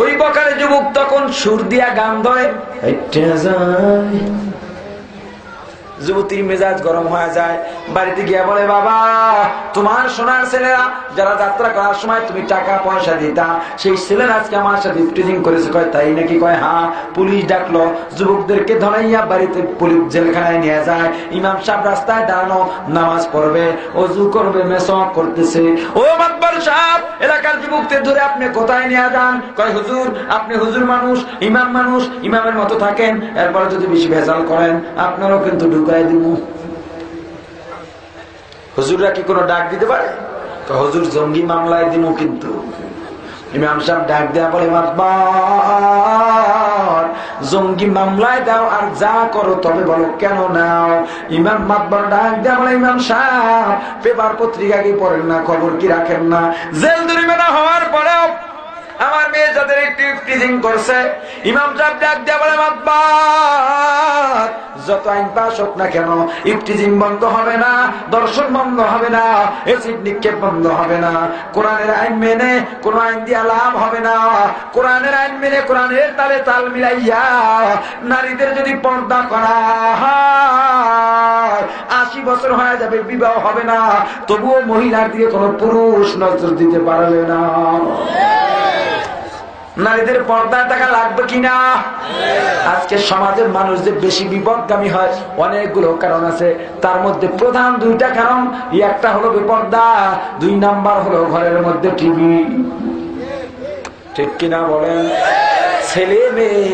A: ওই বকারে যুবক তখন সুর দিয়া গান ধরে যুবতীর মেজাজ গরম হয়ে যায়। বাড়িতে গিয়ে বলে, বাবা, তোমার সোনার ছেলেরা যারা যাত্রা করার সময় তুমি টাকা পয়সা দিতা, সেই ছেলেরা আজকে আমার সাথে ইফটিজিং করেছে। কয়, তাই নাকি? কয় হ্যাঁ। পুলিশ ডাকলো, যুবকদেরকে ধরাইয়া বাড়িতে পুলিশ জেলখানায় নিয়ে যায়। ইমাম সাহেব রাস্তায় দাঁড়ানো, নামাজ পড়বে, অজু করবে মেসক করতেছে। ও মাতবার সাহেব, এলাকার যুবকদের ধরে আপনি কোথায় নিয়ে যান? কয়, হুজুর, আপনি হুজুর মানুষ, ইমাম মানুষ, ইমামের মতো থাকেন। এরপরে যদি বেশি ভেজাল করেন, আপনারও কিন্তু ঢুকাই দিব হুজুররা কি কোনো ডাক দিতে পারে? হুজুর জঙ্গি মামলায় দিব কিন্তু। ইমাম সাহেব ডাক বলে জঙ্গি মামলায় দাও আর যা করো তবে বলো কেন নাও? ইমাম মাতবার ডাক দেয়া বলে, ইমাম সাহেব, পেপার পত্রিকা কি পড়েন না? খবর কি রাখেন না? জেল জরিমানা হওয়ার পরেও আমার মেয়ে যাদের একটু টিচিং করছে, ইমাম সাহেব ডাক দেয়া বলে যত আইন পাস হোক না কেন ইফটিজিং বন্ধ হবে না, দর্শন বন্ধ হবে না এসিড নিক্ষেপ বন্ধ হবে না, কোরআনের আইন মেনে কোন আইন দিয়া লাভ হবে না, কোরআনের আইন মেনে কোরআনের তালে তাল মিলাইয়া নারীদের যদি পর্দা করা আশি বছর হয়ে যাবে, বিবাহ হবে না, তবুও মহিলার দিকে কোন পুরুষ নজর দিতে পারবে না। নারীদের পর্দায় টাকা লাগবে কিনা? আজকে সমাজের মানুষ যে বেশি বিপদগামী হয়, অনেকগুলো কারণ আছে। তার মধ্যে প্রধান দুইটা কারণ, একটা হলো বিপর্দা, দুই নাম্বার হলো ঘরের মধ্যে টিভি। ঠিক কিনা বলেন? ছেলে মেয়ে,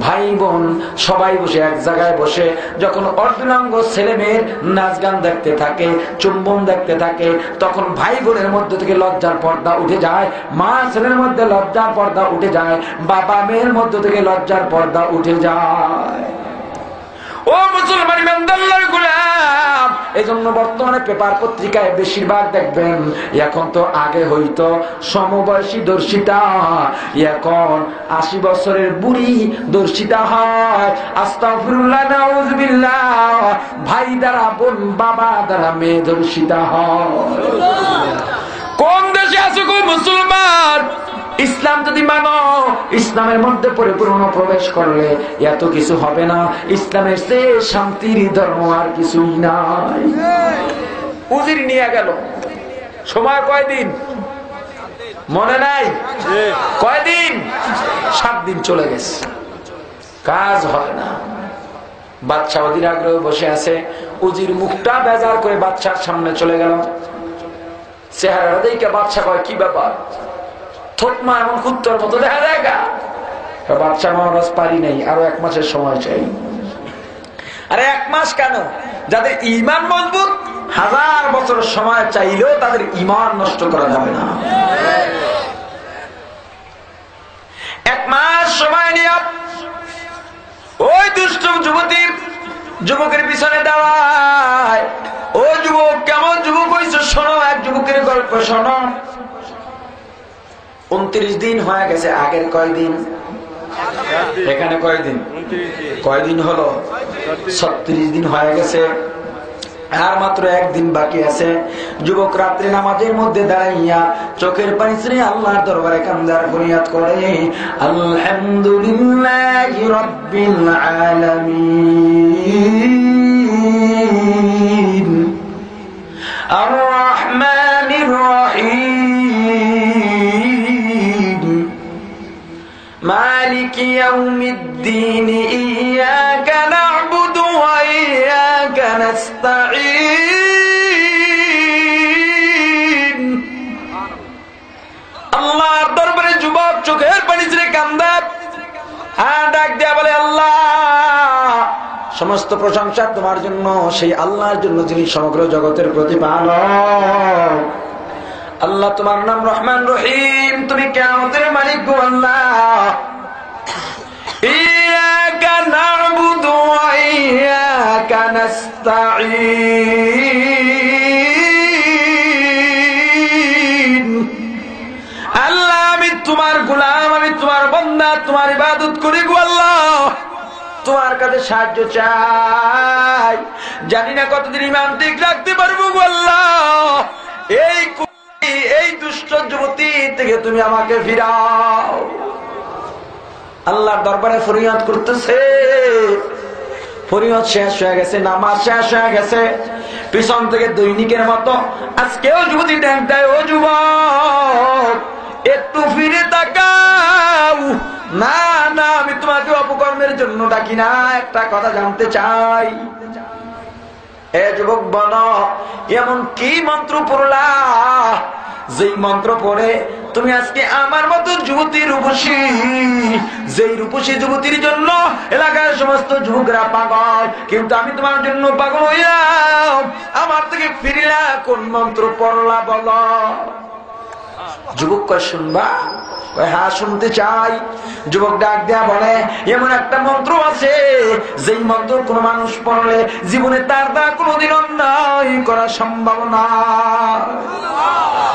A: ভাই বোন, সবাই বসে এক জায়গায় বসে, যখন অর্ধনাঙ্গ ছেলে মেয়ের নাচ গান দেখতে থাকে, চুম্বন দেখতে থাকে, তখন ভাই বোনের মধ্যে থেকে লজ্জার পর্দা উঠে যায়, মা ছেলের মধ্যে লজ্জার পর্দা উঠে যায়, বাবা মেয়ের মধ্যে থেকে লজ্জার পর্দা উঠে যায়। ও মুসলমান ইমানদাল্লার গোলাম এই জন্য বর্তমানে পেপার পত্রিকায় বেশিরভাগ দেখবেন, এখন তো আগে হইতো সমবয়সী দর্শিতা, এখন আশি বছরের বুড়ি দর্শিতা হয়। নাউজুবিল্লাহ, ভাই দ্বারা বোন, বাবা দ্বারা মেয়ে দর্শিতা হয়। কোন দেশে আছে গো মুসলমান? ইসলাম যদি মানো, ইসলামের মধ্যে পরিপূর্ণ প্রবেশ করলে এত কিছু হবে না। ইসলামের সে শান্তির ধর্ম আর কিছুই নাই। উজির নিয়ে গেল। সময় কয়দিন? মনে নাই? কয়দিন? সাত দিন চলে গেছে। কাজ হয় না। বাচ্চা অধীর আগ্রহ বসে আছে। উজির মুখটা বেজার করে বাচ্চার সামনে চলে গেল। চেহারা বাচ্চা কয়, কি ব্যাপার? থতমা এমন কুত্তর মতো দেখা যায়? বাচ্চা মহারাজ পারি নাই, আরও এক মাসের সময় চাই। আরে এক মাস কেন? যাদের ইমান মজবুত, হাজার বছর সময় চাইলেও তাদের ইমান নষ্ট করা যাবে না। এক মাস সময় নিয়ে ওই দুষ্ট যুবতীর, যুবকের পিছনে দাঁড়ায়। ও যুবক, কেমন যুবক হয়েছে শোনো, এক যুবকের গল্প শোনো। উনত্রিশ দিন হয়ে গেছে, আগের কয়দিন? এখানে কয়দিন? কয়দিন হলো? ছত্রিশ দিন হয়ে গেছে। আর মাত্র একদিন বাকি আছে। যুবক রাত্রি নামাজের মধ্যে দাঁড়াইয়া চোখের পানি ছেড়ে আল্লাহর দরবারে কান্দার ফরিয়াদ করে। আলহামদুলিল্লাহ রব্বিল আলামিন। আর রহমানির রহিম। مالك يوم الدين إياك نعبد وإياك نستعين আল্লাহর দরবারে যুবক চোখের পানি ছেড়ে কান্দার হ্যাঁ ডাক দেয়া বলে আল্লাহ সমস্ত প্রশংসা তোমার জন্য সেই আল্লাহর জন্য যিনি সমগ্র জগতের প্রতিপালক আল্লাহ, তোমার নাম রহমান রহিম। তুমি কেমন মালিক গো আল্লাহ। আল্লাহ, আমি তোমার গোলাম, আমি তোমার বন্ধা তোমার ইবাদত করি গো আল্লাহ। তোমার কাছে সাহায্য চাই। জানি না কতদিন ইমান ঠিক রাখতে পারব গো আল্লাহ। এই এই দুষ্ট যুবতী থেকে তুমি আমাকে ফিরাও। আল্লাহর দরবারে ফরিয়াদ করতেছে। ফরিয়াদ শেষ হয়ে গেছে, নামাজ শেষ হয়ে গেছে। পিছন থেকে দৈনিকের মতো, আজকেও যুবতী ড্যাং দেয়, ও একটু ফিরে তাকাও। না না, আমি তোমাকে অপকর্মের জন্য ডাকি না, একটা কথা জানতে চাই। এ যুবক বন এমন কি মন্ত্র পড়লা যেই মন্ত্র পড়ে, তুমি আজকে আমার মতো যুবতী রূপসী। যেই রূপসী যুবতীর জন্য এলাকার সমস্ত যুবকরা পাগল, কিন্তু আমি তোমার জন্য পাগল হইলাম। আমার থেকে ফিরিলা কোন মন্ত্র পড়লা বল। হ্যাঁ বলে জীবনে তার অন্যায় করা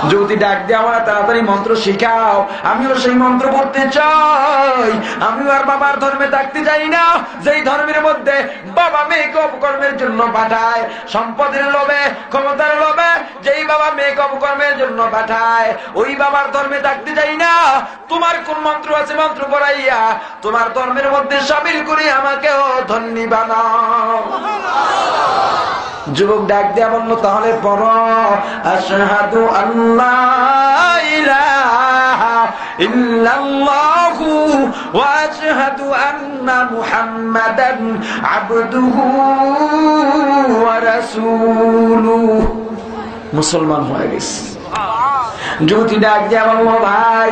A: যদি ডাক দেওয়া হয় তাড়াতাড়ি মন্ত্র শিখাও। আমিও সেই মন্ত্র পড়তে চাই। আমিও আর বাবার ধর্মে থাকতে চাই না। যেই ধর্মের মধ্যে বাবা মেয়েকে অপকর্মের জন্য পাঠায়, সম্পদের লোভে, ক্ষমতার লোভে, যেই বাবা মেয়েকে অপকর্মের জন্য পাঠায় ওই বাবার ধর্মে থাকতে চাই না। তোমার কোন মন্ত্র আছে মন্ত্র পড়াইয়া, তোমার ধর্মের মধ্যে সামিল করে আমাকেও ধন্যী যুবক ডাক দেয়া বলল, তাহলে রাসূলুহু। মুসলমান হয়ে গেছে। যুবতী ডাক দেয়া বলল ভাই,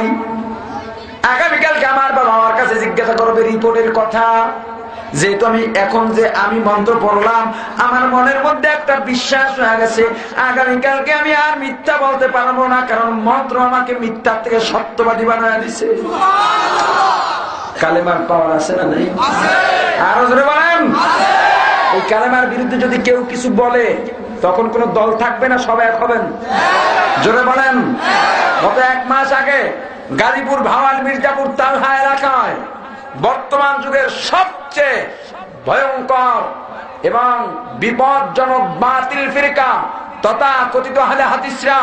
A: আগামীকালকে আমার বাবা আমার কাছে জিজ্ঞাসা করবে রিপোর্টের কথা। যেহেতু আমি এখন যে আমি মন্ত্র পড়লাম, আমার মনের মধ্যে একটা বিশ্বাস হয়ে গেছে, আগামীকালকে আমি আর মিথ্যা বলতে পারব না, কারণ মন্ত্র আমাকে মিথ্যার থেকে সত্যবাদী বানায় দিছে কালেমার পাওয়ার আছে না নাই? আরও জোরে বলেন। এই কালেমার বিরুদ্ধে যদি কেউ কিছু বলে, তখন কোন দল থাকবে না, সবাই এক হবেন? জোরে বলেন। গত এক মাস আগে গাজীপুর ভাওয়াল মির্জাপুর তালহা এলাকায় বর্তমান যুগের সবচেয়ে ভয়ঙ্কর এবং বিপদজনক বাতিল ফিরিকা তথা কথিত হালে হাতিসরা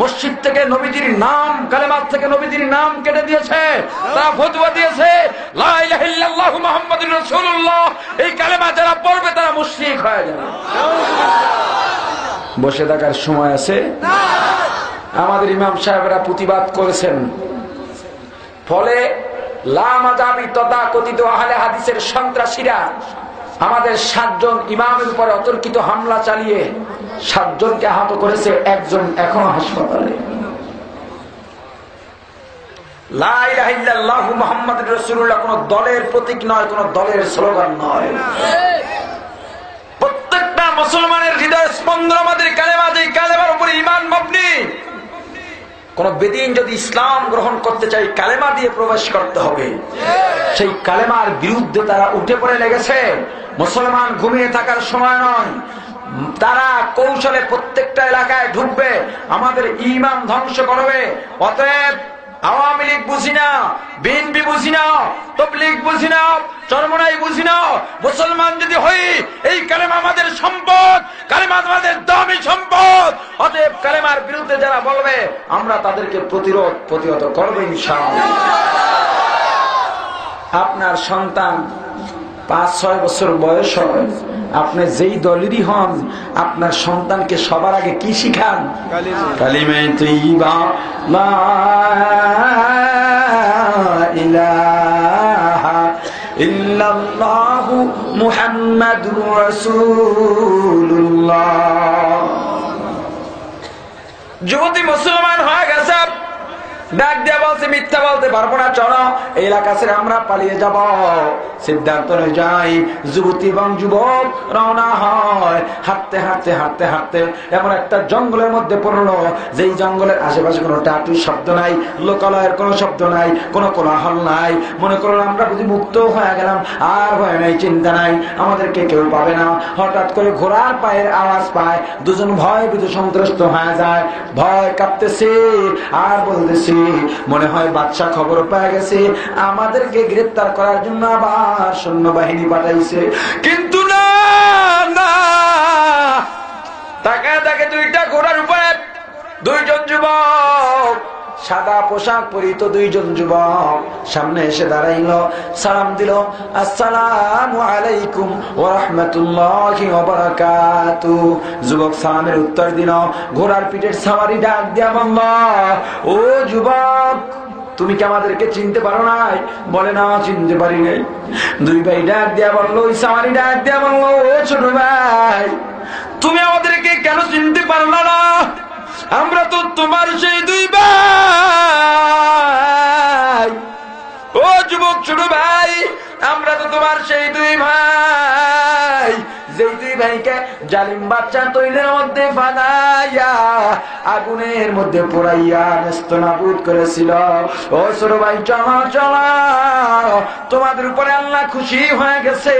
A: মসজিদ থেকে নবীজির নাম কালেমার থেকে নবীজির নাম কেটে দিয়েছে, তারা ফতুয়া দিয়েছে এই কালেমা যারা পড়বে তারা মুশরিক হয়ে যাবে। বসে থাকার সময় আছে। আমাদের ইমাম সাহেবরা প্রতিবাদ করেছেন। ফলে হাদিসের সন্ত্রাসীরা আমাদের সাতজন ইমামের উপরে অতর্কিত হামলা চালিয়ে সাতজনকে আহত করেছে, একজন এখনও হাসপাতালে। কোন দলের প্রতীক নয়, কোন দলের স্লোগান নয়। প্রত্যেকটা মুসলমানের হৃদয় স্পন্দন আমাদের কালেমা যে কালেমার উপরে ইমান মবনি কোন বেদিন যদি ইসলাম গ্রহণ করতে চাই, কালেমা দিয়ে প্রবেশ করতে হবে। সেই কালেমার বিরুদ্ধে তারা উঠে পড়ে লেগেছে। মুসলমান ঘুমিয়ে থাকার সময় নয়। তারা কৌশলে প্রত্যেকটা এলাকায় ঢুকবে। আমাদের ইমাম ধ্বংস করবে। অতএব আওয়ামী লীগ বুঝি না বিএনপি বুঝি না তবলিগ বুঝি না চরমনাই বুঝি না মুসলমান যদি হই, এই কালেমা আমাদের সম্পদ, কালেমা আমাদের দামি সম্পদ। অতএব কালেমার বিরুদ্ধে যারা বলবে, আমরা তাদেরকে প্রতিরোধ প্রতিহত করব ইনশাআল্লাহ। আপনার সন্তান পাঁচ, ছয় বছর বয়স হয় আপনি যেই দলেরই হন আপনার সন্তানকে সবার আগে কি শিখান? যুবতী মুসলমান হয়ে গেছে ডাক দিয়া বলছে, মিথ্যা বলতে পারব না, চলো। এলাকা ছেড়ে আমরা পালিয়ে যাব। সিদ্ধান্ত যাই। যুবতী এবং যুবক রওনা হয়। হাঁটতে হাঁটতে হাঁটতে হাঁটতে এমন একটা জঙ্গলের মধ্যে পড়ল। যেই জঙ্গলের আশেপাশে কোনো টাটু শব্দ নাই, লোকালয়ের কোনো শব্দ নাই, কোনো কোলাহল নাই। মনে করল আমরা বুঝি মুক্ত হয়ে গেলাম, আর ভয় নাই, চিন্তা নাই। আমাদেরকে কেউ পাবে না। হঠাৎ করে ঘোড়ার পায়ের আওয়াজ পায়। দুজন ভয় বিধু সন্ত্রস্ত হয়ে যায়। ভয় কাঁপতেছে, আর বলতেছে মনে হয় বাচ্চা খবর পাওয়া গেছে। আমাদেরকে গ্রেপ্তার করার জন্য আবার সৈন্যবাহিনী পাঠাইছে। কিন্তু না না। তাকে তাকে দুইটা ঘোড়ার উপরে। দুইজন যুবক সাদা পোশাক পরিত দুইজন যুবক সামনে এসে দাঁড়াইল। সালাম দিল, আসসালাম আলাইকুম ও রহমতুল্লাহ যুবক সালামের উত্তর দিল, ঘোড়ার পিঠের সাওয়ারি ডাক দিয়া বলল ও যুবক, তুমি কি আমাদেরকে চিনতে পারো নাই? বলে না, চিনতে পারি নাই। দুই ভাই ডাক দিয়া বলল, ওই সাওয়ারি ডাক দিয়া বলল, ও ছোট ভাই, তুমি আমাদেরকে কেন চিনতে পারল না? আমরা তো তোমার সেই দুই ভাই। ও যুবক, ছোট ভাই, আমরা তো তোমার সেই দুই ভাই। দুই ভাইকে জালিম বাচ্চা তৈলের মধ্যে বানাইয়া আগুনের মধ্যে পোড়াইয়া নেস্ত নাবুদ করেছিল। ও ছোট ভাই, চলা চলা। তোমাদের উপরে আল্লাহ খুশি হয়ে গেছে।